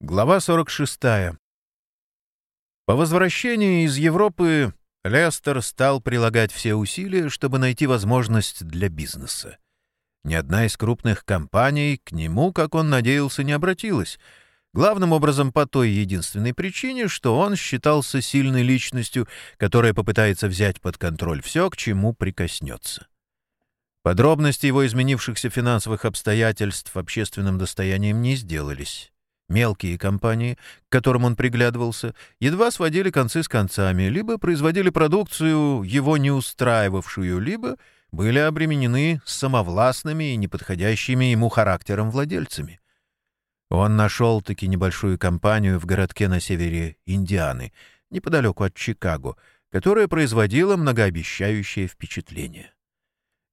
Глава 46. По возвращении из Европы Лестер стал прилагать все усилия, чтобы найти возможность для бизнеса. Ни одна из крупных компаний к нему, как он надеялся, не обратилась, главным образом по той единственной причине, что он считался сильной личностью, которая попытается взять под контроль все, к чему прикоснется. Подробности его изменившихся финансовых обстоятельств общественным достоянием не сделались. Мелкие компании, к которым он приглядывался, едва сводили концы с концами, либо производили продукцию, его не устраивавшую, либо были обременены самовластными и неподходящими ему характером владельцами. Он нашел-таки небольшую компанию в городке на севере Индианы, неподалеку от Чикаго, которая производила многообещающее впечатление.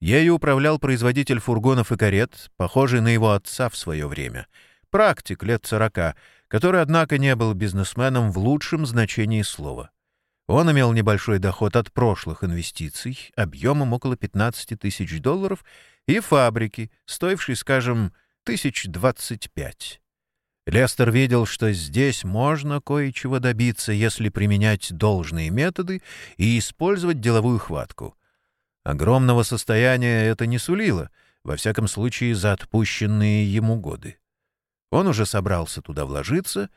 Ею управлял производитель фургонов и карет, похожий на его отца в свое время — практик лет сорока, который, однако, не был бизнесменом в лучшем значении слова. Он имел небольшой доход от прошлых инвестиций, объемом около 15 тысяч долларов, и фабрики, стоившей, скажем, тысяч двадцать пять. Лестер видел, что здесь можно кое-чего добиться, если применять должные методы и использовать деловую хватку. Огромного состояния это не сулило, во всяком случае за отпущенные ему годы. Он уже собрался туда вложиться,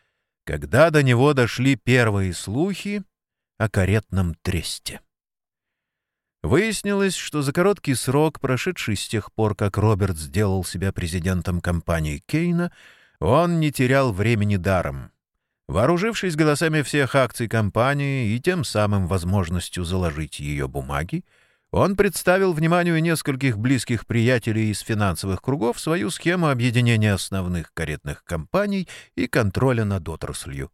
когда до него дошли первые слухи о каретном тресте. Выяснилось, что за короткий срок, прошедший с тех пор, как Роберт сделал себя президентом компании Кейна, он не терял времени даром. Вооружившись голосами всех акций компании и тем самым возможностью заложить ее бумаги, он представил вниманию нескольких близких приятелей из финансовых кругов свою схему объединения основных каретных компаний и контроля над отраслью.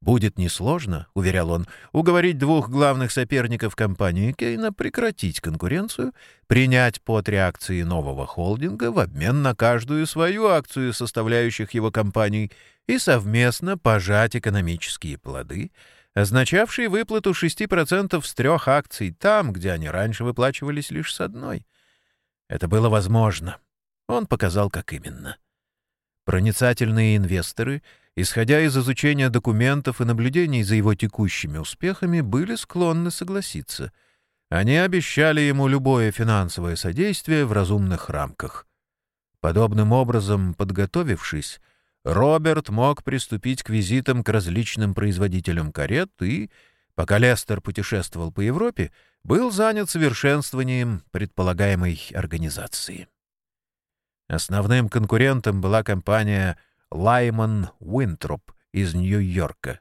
«Будет несложно», — уверял он, — «уговорить двух главных соперников компании Кейна прекратить конкуренцию, принять по три акции нового холдинга в обмен на каждую свою акцию составляющих его компаний и совместно пожать экономические плоды, означавший выплату 6% с трех акций там, где они раньше выплачивались лишь с одной. Это было возможно. Он показал, как именно. Проницательные инвесторы, исходя из изучения документов и наблюдений за его текущими успехами, были склонны согласиться. Они обещали ему любое финансовое содействие в разумных рамках. Подобным образом, подготовившись, Роберт мог приступить к визитам к различным производителям карет и, пока Лестер путешествовал по Европе, был занят совершенствованием предполагаемой организации. Основным конкурентом была компания Лайман Уинтроп из Нью-Йорка.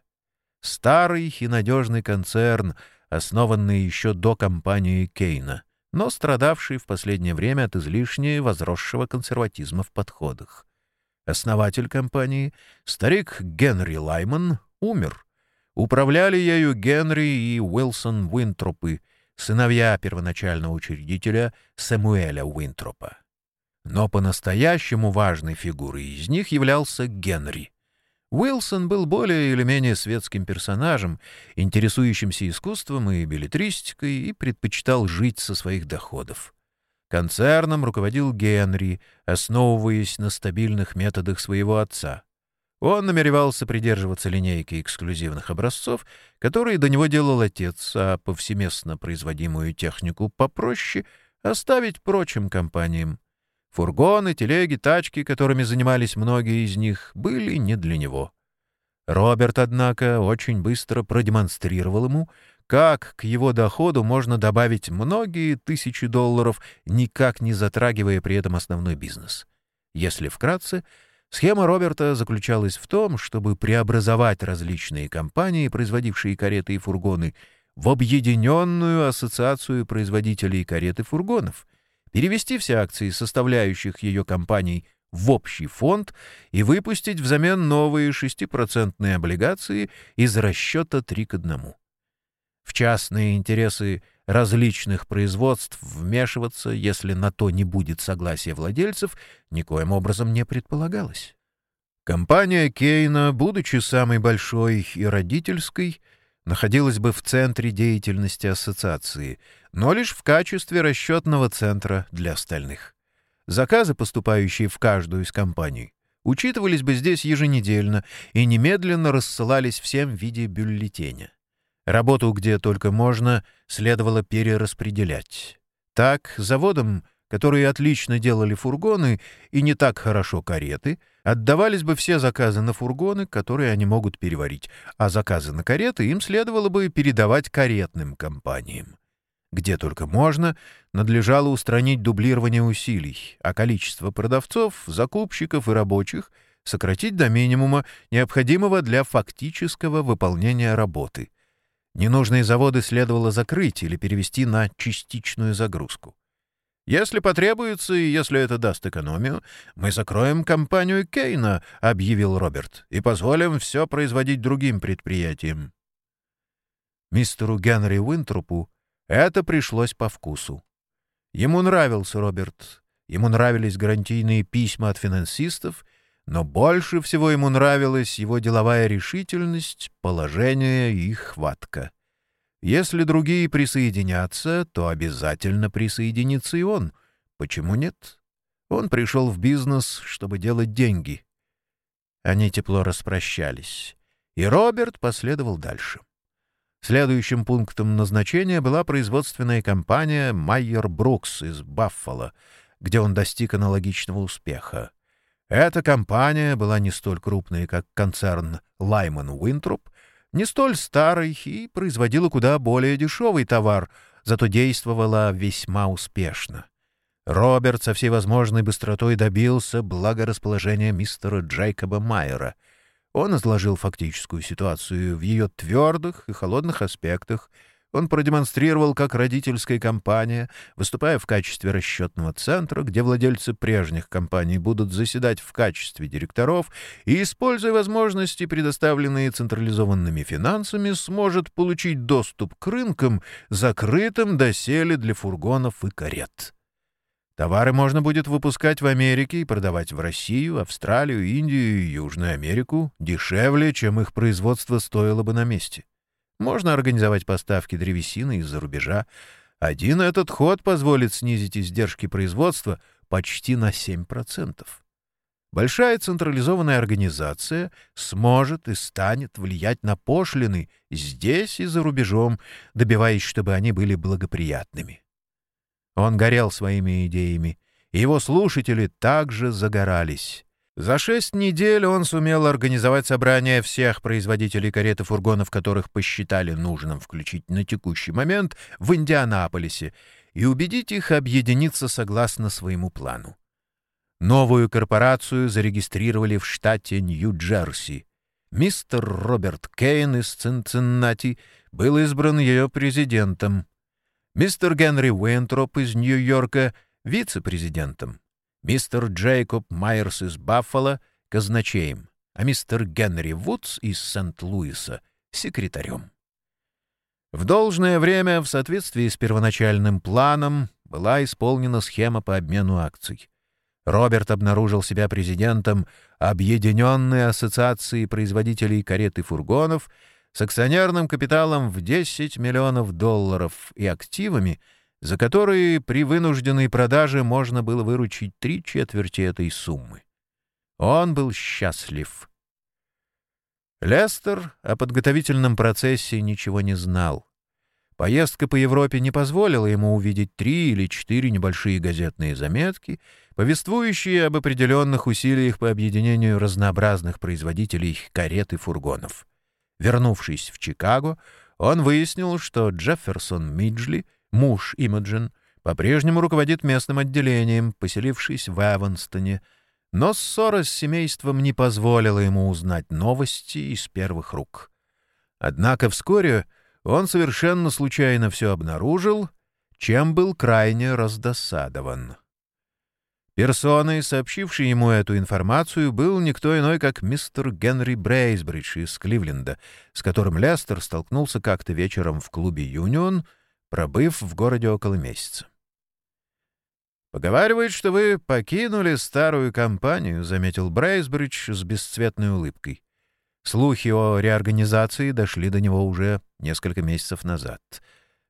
Старый и надежный концерн, основанный еще до компании Кейна, но страдавший в последнее время от излишне возросшего консерватизма в подходах. Основатель компании, старик Генри Лайман, умер. Управляли ею Генри и Уилсон Уинтропы, сыновья первоначального учредителя Сэмуэля Уинтропа. Но по-настоящему важной фигурой из них являлся Генри. Уилсон был более или менее светским персонажем, интересующимся искусством и билетристикой, и предпочитал жить со своих доходов. Концерном руководил Генри, основываясь на стабильных методах своего отца. Он намеревался придерживаться линейки эксклюзивных образцов, которые до него делал отец, а повсеместно производимую технику попроще оставить прочим компаниям. Фургоны, телеги, тачки, которыми занимались многие из них, были не для него. Роберт, однако, очень быстро продемонстрировал ему, как к его доходу можно добавить многие тысячи долларов, никак не затрагивая при этом основной бизнес. Если вкратце, схема Роберта заключалась в том, чтобы преобразовать различные компании, производившие кареты и фургоны, в объединенную ассоциацию производителей карет и фургонов, перевести все акции составляющих ее компаний в общий фонд и выпустить взамен новые 6% облигации из расчета 3 к 1 в частные интересы различных производств вмешиваться, если на то не будет согласия владельцев, никоим образом не предполагалось. Компания Кейна, будучи самой большой и родительской, находилась бы в центре деятельности ассоциации, но лишь в качестве расчетного центра для остальных. Заказы, поступающие в каждую из компаний, учитывались бы здесь еженедельно и немедленно рассылались всем в виде бюллетеня. Работу, где только можно, следовало перераспределять. Так, заводам, которые отлично делали фургоны и не так хорошо кареты, отдавались бы все заказы на фургоны, которые они могут переварить, а заказы на кареты им следовало бы передавать каретным компаниям. Где только можно, надлежало устранить дублирование усилий, а количество продавцов, закупщиков и рабочих сократить до минимума, необходимого для фактического выполнения работы. Ненужные заводы следовало закрыть или перевести на частичную загрузку. «Если потребуется и если это даст экономию, мы закроем компанию Кейна», — объявил Роберт, «и позволим все производить другим предприятиям». Мистеру Генри Уинтропу это пришлось по вкусу. Ему нравился Роберт, ему нравились гарантийные письма от финансистов, но больше всего ему нравилась его деловая решительность, положение и хватка. Если другие присоединятся, то обязательно присоединится и он. Почему нет? Он пришел в бизнес, чтобы делать деньги. Они тепло распрощались, и Роберт последовал дальше. Следующим пунктом назначения была производственная компания «Майер Брукс» из Баффало, где он достиг аналогичного успеха. Эта компания была не столь крупной, как концерн «Лайман Уинтроп», не столь старой и производила куда более дешевый товар, зато действовала весьма успешно. Роберт со всей возможной быстротой добился благорасположения мистера Джейкоба Майера — он изложил фактическую ситуацию в ее твердых и холодных аспектах. Он продемонстрировал, как родительская компания, выступая в качестве расчетного центра, где владельцы прежних компаний будут заседать в качестве директоров и, используя возможности, предоставленные централизованными финансами, сможет получить доступ к рынкам, закрытым доселе для фургонов и карет. Товары можно будет выпускать в Америке и продавать в Россию, Австралию, Индию и Южную Америку дешевле, чем их производство стоило бы на месте. Можно организовать поставки древесины из-за рубежа. Один этот ход позволит снизить издержки производства почти на 7%. Большая централизованная организация сможет и станет влиять на пошлины здесь и за рубежом, добиваясь, чтобы они были благоприятными. Он горел своими идеями, и его слушатели также загорались. За шесть недель он сумел организовать собрание всех производителей карет и фургонов, которых посчитали нужным включить на текущий момент в Индианаполисе, и убедить их объединиться согласно своему плану. Новую корпорацию зарегистрировали в штате Нью-Джерси. Мистер Роберт Кейн из Цинциннати был избран ее президентом мистер Генри Уинтроп из Нью-Йорка — вице-президентом, мистер Джейкоб Майерс из Баффало — казначеем, а мистер Генри Вудс из Сент-Луиса — секретарем. В должное время, в соответствии с первоначальным планом, была исполнена схема по обмену акций. Роберт обнаружил себя президентом Объединенной ассоциации производителей карет и фургонов — с акционерным капиталом в 10 миллионов долларов и активами, за которые при вынужденной продаже можно было выручить три четверти этой суммы. Он был счастлив. Лестер о подготовительном процессе ничего не знал. Поездка по Европе не позволила ему увидеть три или четыре небольшие газетные заметки, повествующие об определенных усилиях по объединению разнообразных производителей карет и фургонов. Вернувшись в Чикаго, он выяснил, что Джефферсон Миджли, муж Имаджин, по-прежнему руководит местным отделением, поселившись в Эванстоне, но ссора с семейством не позволила ему узнать новости из первых рук. Однако вскоре он совершенно случайно все обнаружил, чем был крайне раздосадован. Персоной, сообщившей ему эту информацию, был никто иной, как мистер Генри Брейсбридж из Кливленда, с которым Лестер столкнулся как-то вечером в клубе «Юнион», пробыв в городе около месяца. «Поговаривают, что вы покинули старую компанию», — заметил Брейсбридж с бесцветной улыбкой. Слухи о реорганизации дошли до него уже несколько месяцев назад.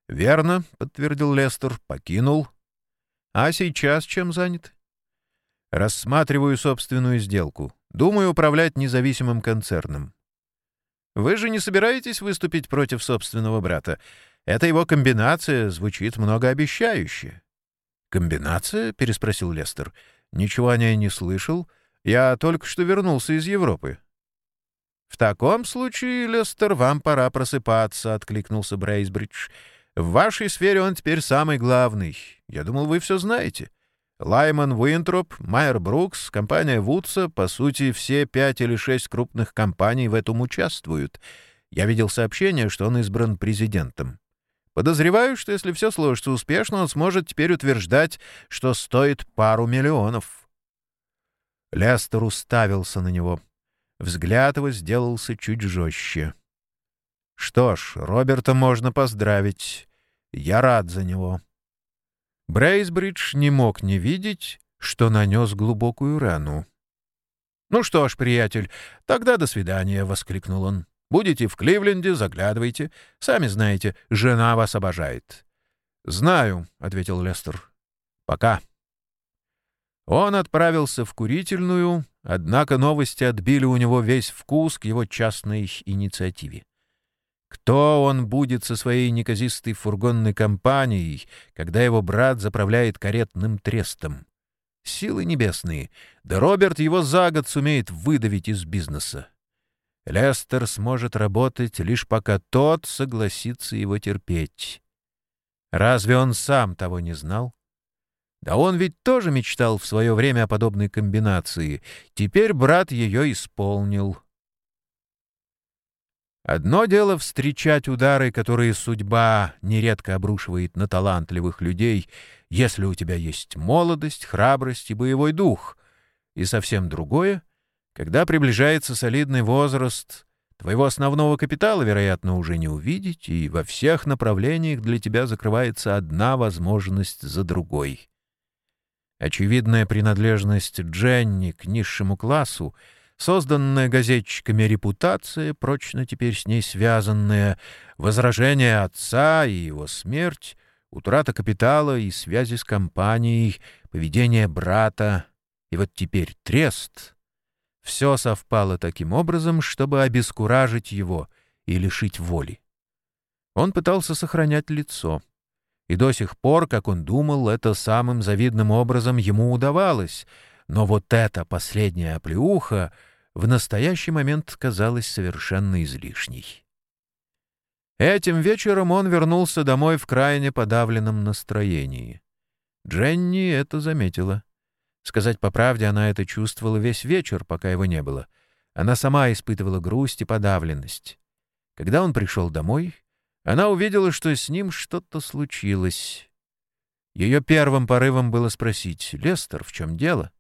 «Верно», — подтвердил Лестер, — «покинул». «А сейчас чем занят?» Рассматриваю собственную сделку. Думаю управлять независимым концерном. Вы же не собираетесь выступить против собственного брата? Эта его комбинация звучит многообещающе. «Комбинация?» — переспросил Лестер. «Ничего о ней не слышал. Я только что вернулся из Европы». «В таком случае, Лестер, вам пора просыпаться», — откликнулся Брейсбридж. «В вашей сфере он теперь самый главный. Я думал, вы все знаете. Лайман Уинтроп, Майер Брукс, компания Вудса, по сути, все пять или шесть крупных компаний в этом участвуют. Я видел сообщение, что он избран президентом. Подозреваю, что если все сложится успешно, он сможет теперь утверждать, что стоит пару миллионов. Лестер уставился на него. Взгляд его сделался чуть жестче. Что ж, Роберта можно поздравить. Я рад за него. Брейсбридж не мог не видеть, что нанес глубокую рану. «Ну что ж, приятель, тогда до свидания», — воскликнул он. «Будете в Кливленде, заглядывайте. Сами знаете, жена вас обожает». «Знаю», — ответил Лестер. «Пока». Он отправился в курительную, однако новости отбили у него весь вкус к его частной инициативе. Кто он будет со своей неказистой фургонной компанией, когда его брат заправляет каретным трестом? Силы небесные, да Роберт его за год сумеет выдавить из бизнеса. Лестер сможет работать, лишь пока тот согласится его терпеть. Разве он сам того не знал? Да он ведь тоже мечтал в свое время о подобной комбинации. Теперь брат ее исполнил. Одно дело встречать удары, которые судьба нередко обрушивает на талантливых людей, если у тебя есть молодость, храбрость и боевой дух, и совсем другое, когда приближается солидный возраст, твоего основного капитала, вероятно, уже не увидеть, и во всех направлениях для тебя закрывается одна возможность за другой. Очевидная принадлежность Дженни к низшему классу — Созданная газетчиками репутация, прочно теперь с ней связанная, возражение отца и его смерть, утрата капитала и связи с компанией, поведение брата, и вот теперь трест. Все совпало таким образом, чтобы обескуражить его и лишить воли. Он пытался сохранять лицо. И до сих пор, как он думал, это самым завидным образом ему удавалось. Но вот эта последняя оплеуха — в настоящий момент казалась совершенно излишней. Этим вечером он вернулся домой в крайне подавленном настроении. Дженни это заметила. Сказать по правде, она это чувствовала весь вечер, пока его не было. Она сама испытывала грусть и подавленность. Когда он пришел домой, она увидела, что с ним что-то случилось. Ее первым порывом было спросить, «Лестер, в чем дело?»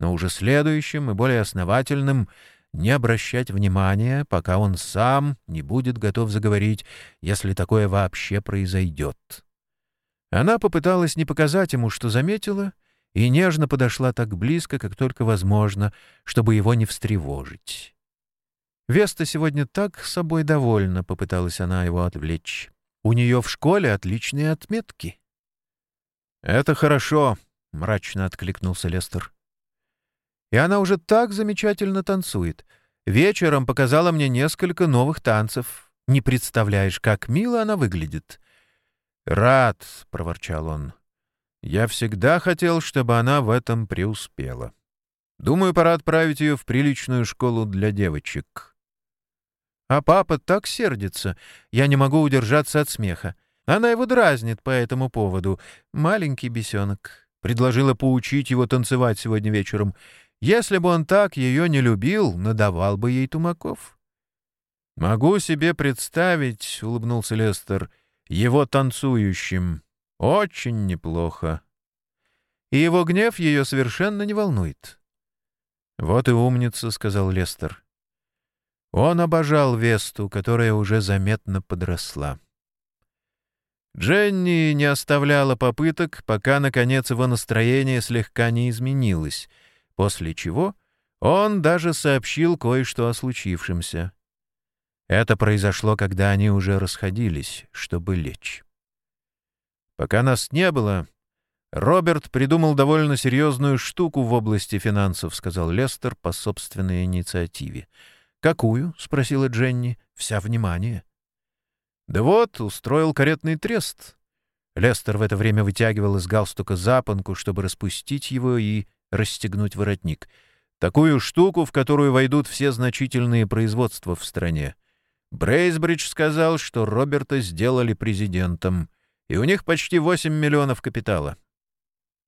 но уже следующим и более основательным не обращать внимания, пока он сам не будет готов заговорить, если такое вообще произойдет. Она попыталась не показать ему, что заметила, и нежно подошла так близко, как только возможно, чтобы его не встревожить. «Веста сегодня так собой довольна», — попыталась она его отвлечь. «У нее в школе отличные отметки». «Это хорошо», — мрачно откликнулся Лестер. И она уже так замечательно танцует. Вечером показала мне несколько новых танцев. Не представляешь, как мило она выглядит. «Рад», — проворчал он. «Я всегда хотел, чтобы она в этом преуспела. Думаю, пора отправить ее в приличную школу для девочек». А папа так сердится. Я не могу удержаться от смеха. Она его дразнит по этому поводу. Маленький бесенок. Предложила поучить его танцевать сегодня вечером. Если бы он так ее не любил, надавал бы ей тумаков. «Могу себе представить», — улыбнулся Лестер, — «его танцующим. Очень неплохо». И его гнев ее совершенно не волнует. «Вот и умница», — сказал Лестер. Он обожал Весту, которая уже заметно подросла. Дженни не оставляла попыток, пока, наконец, его настроение слегка не изменилось — после чего он даже сообщил кое-что о случившемся. Это произошло, когда они уже расходились, чтобы лечь. Пока нас не было, «Роберт придумал довольно серьезную штуку в области финансов», — сказал Лестер по собственной инициативе. «Какую?» — спросила Дженни. «Вся внимание». «Да вот, устроил каретный трест». Лестер в это время вытягивал из галстука запонку, чтобы распустить его и расстегнуть воротник. Такую штуку, в которую войдут все значительные производства в стране. Брейсбридж сказал, что Роберта сделали президентом, и у них почти 8 миллионов капитала.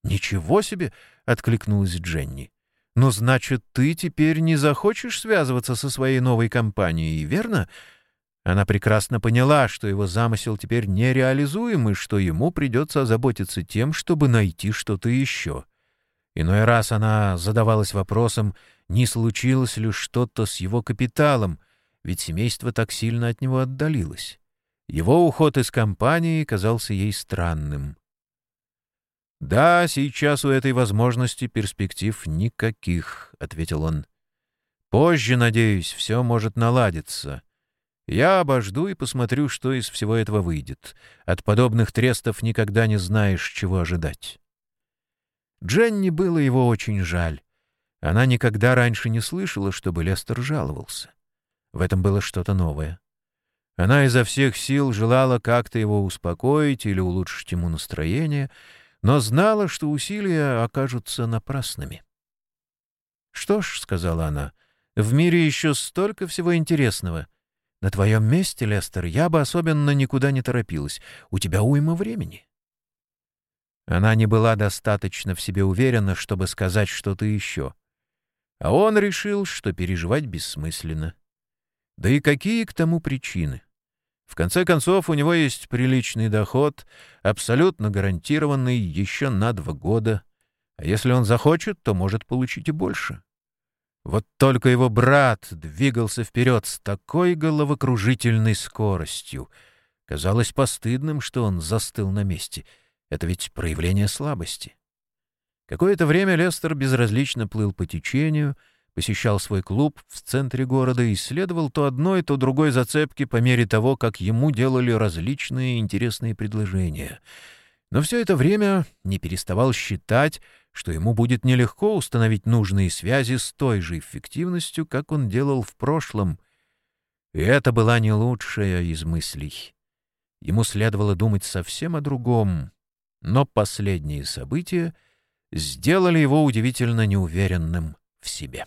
«Ничего себе!» — откликнулась Дженни. «Ну, значит, ты теперь не захочешь связываться со своей новой компанией, верно?» Она прекрасно поняла, что его замысел теперь нереализуем и что ему придется озаботиться тем, чтобы найти что-то еще. Иной раз она задавалась вопросом, не случилось ли что-то с его капиталом, ведь семейство так сильно от него отдалилось. Его уход из компании казался ей странным. «Да, сейчас у этой возможности перспектив никаких», — ответил он. «Позже, надеюсь, все может наладиться. Я обожду и посмотрю, что из всего этого выйдет. От подобных трестов никогда не знаешь, чего ожидать». Дженни было его очень жаль. Она никогда раньше не слышала, чтобы Лестер жаловался. В этом было что-то новое. Она изо всех сил желала как-то его успокоить или улучшить ему настроение — но знала, что усилия окажутся напрасными. «Что ж», — сказала она, — «в мире еще столько всего интересного. На твоем месте, Лестер, я бы особенно никуда не торопилась. У тебя уйма времени». Она не была достаточно в себе уверена, чтобы сказать что-то еще. А он решил, что переживать бессмысленно. Да и какие к тому причины? В конце концов, у него есть приличный доход, абсолютно гарантированный еще на два года. А если он захочет, то может получить и больше. Вот только его брат двигался вперед с такой головокружительной скоростью. Казалось постыдным, что он застыл на месте. Это ведь проявление слабости. Какое-то время Лестер безразлично плыл по течению — посещал свой клуб в центре города и исследовал то одной, то другой зацепки по мере того, как ему делали различные интересные предложения. Но все это время не переставал считать, что ему будет нелегко установить нужные связи с той же эффективностью, как он делал в прошлом. И это была не лучшая из мыслей. Ему следовало думать совсем о другом, но последние события сделали его удивительно неуверенным в себе.